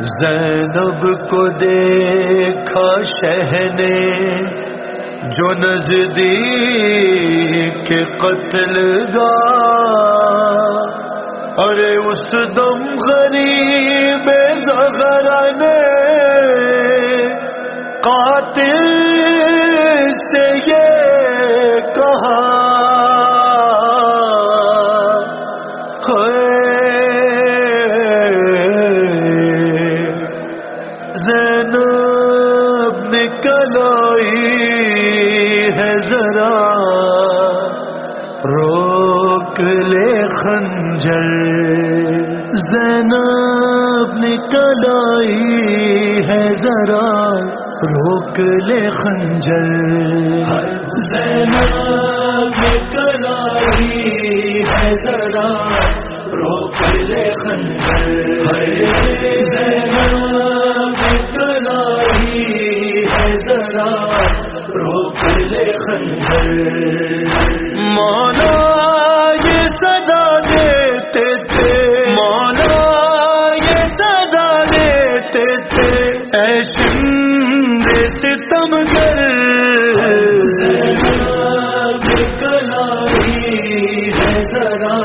زینب کو دیکھا شہنے جو نزدیک قتل گا۔ ارے اس دم غریب زغرہ نے قاتل خنجر، زینب نے کلائی ہے ذرا، روک لے خنجر۔ زینب نے کلائی ہے ذرا، روک لے خنجر۔ ستم گر کلائی ہے ذرا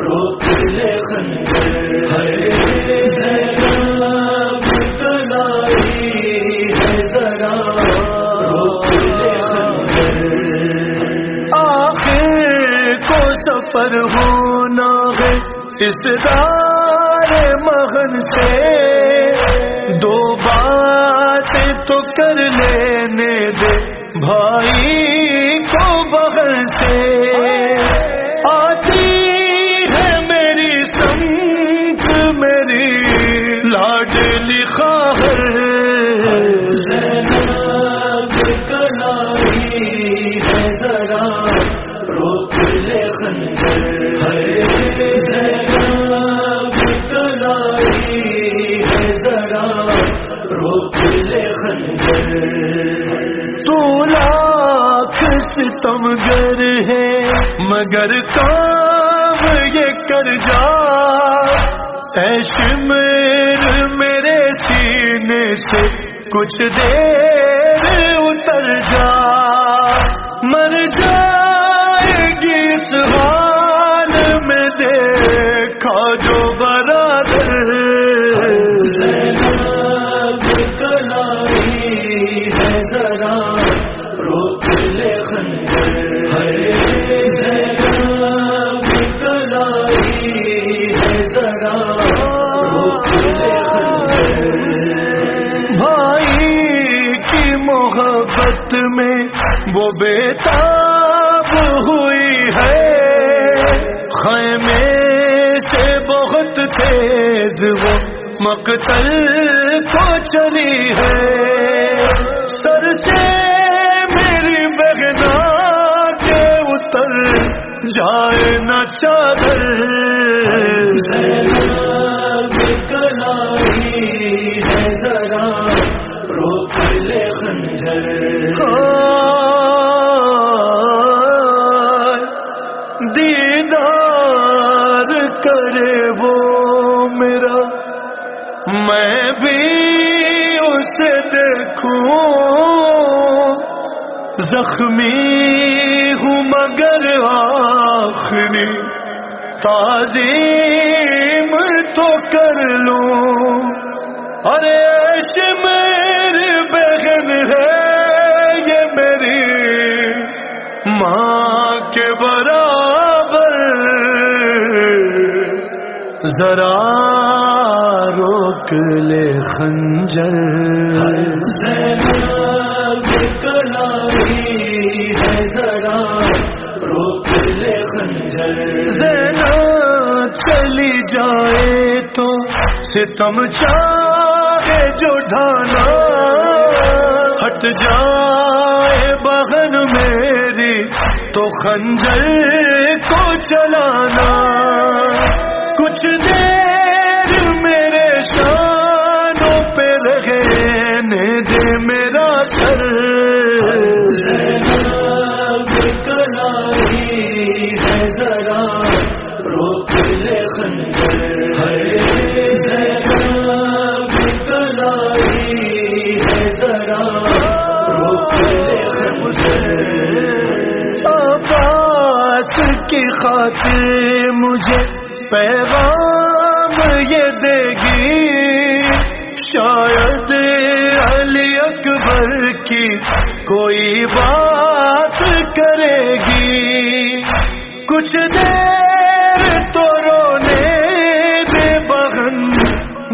روک لے خنجر کلائی ہے ذرا روک لے خنجر آخر کو سفر ہونا ہے اس دار مغن سے۔ دو بات تو کر لینے دے۔ بھائی کو بغل سے۔ آتی ہے میری سمت، میری لاڈلی لکھا ہے مگر کام یہ کر جا۔ ایشمیر میرے سینے سے کچھ دیر اتر جا۔ مر جائے گی اس حال میں دیکھا جو برادر ہے ذرا؟ محبت میں وہ بیتاب ہوئی ہے۔ خیمے سے بہت تیز وہ مقتل کو چلی ہے۔ سر سے میری بہنا کے اتر جائے نہ چادر۔ خنجر دیدار کرے وہ میرا۔ میں بھی اسے دیکھوں، زخمی ہوں مگر آخری۔ تعظیم تو کر لوں۔ ارے میری بہن ہے، یہ میری ماں کے برابر۔ ذرا روک لے خنجر۔ ہے ذرا روک لے خنجر زینا چلی جائے تو ستم کے جو ڈھانا ہٹ جائے بہن میری، تو خنجر کو چلانا۔ کچھ دیر میرے شانوں پہ رہنے دے میرا سر۔ کی خاطر مجھے پیغام یہ دے گی۔ شاید علی اکبر کی کوئی بات کرے گی۔ کچھ دیر تو رونے دے بہن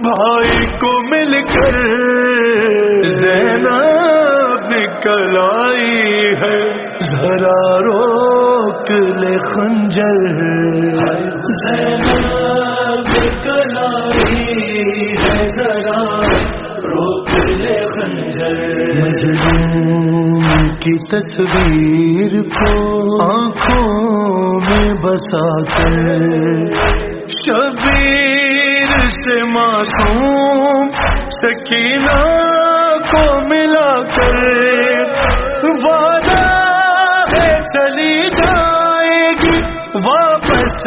بھائی کو مل کر۔ زینب نکل آئی ہے، ذرا روک لے خنجر ہے ذرا روک لے خنجر مجنون کی تصویر کو آنکھوں میں بسا کر شبیر سے معصوم سکینہ کو ملا کر وعدہ ہے چلی واپس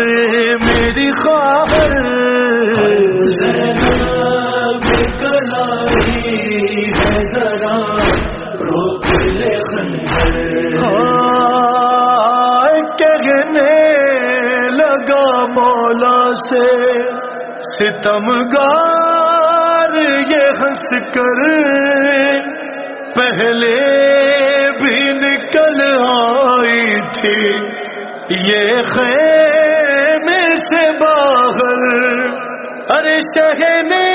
میری خواہر ذرا روک لے کہنے لگا مولا سے، ستم گار یہ ہنس کر، پہلے بھی نکل آئی تھی۔ یہ خیمے سے باہر ارے شہنے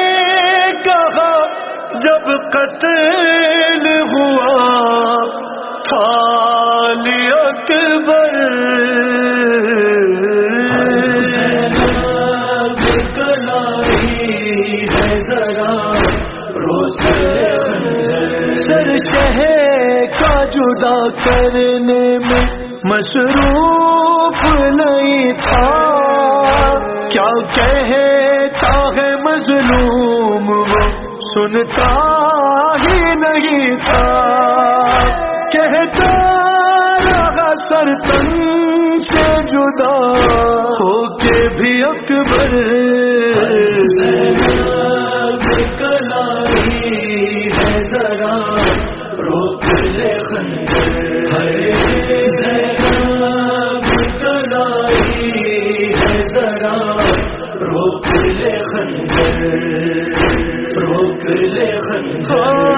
کہا جب قتل ہوا تھالی اکبر۔ سر شہ کا جدا کرنے مصروف نہیں تھا۔ کیا کہتا ہے مظلوم وہ؟ سنتا ہی نہیں تھا۔ کہتا رہا سر سے جدا۔ ہو کے بھی اکبر۔ ہے ذرا۔ روک لے ذرا روک لے خنجر روک لے خنجر۔